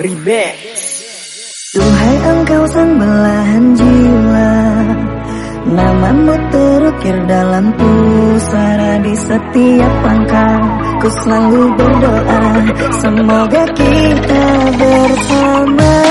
Remix. Duhai engkau sang belahan jiwa Namamu terukir dalam pusara di setiap langkah. Ku selalu berdoa Semoga kita bersama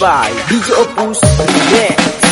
by DJ Opus Remix.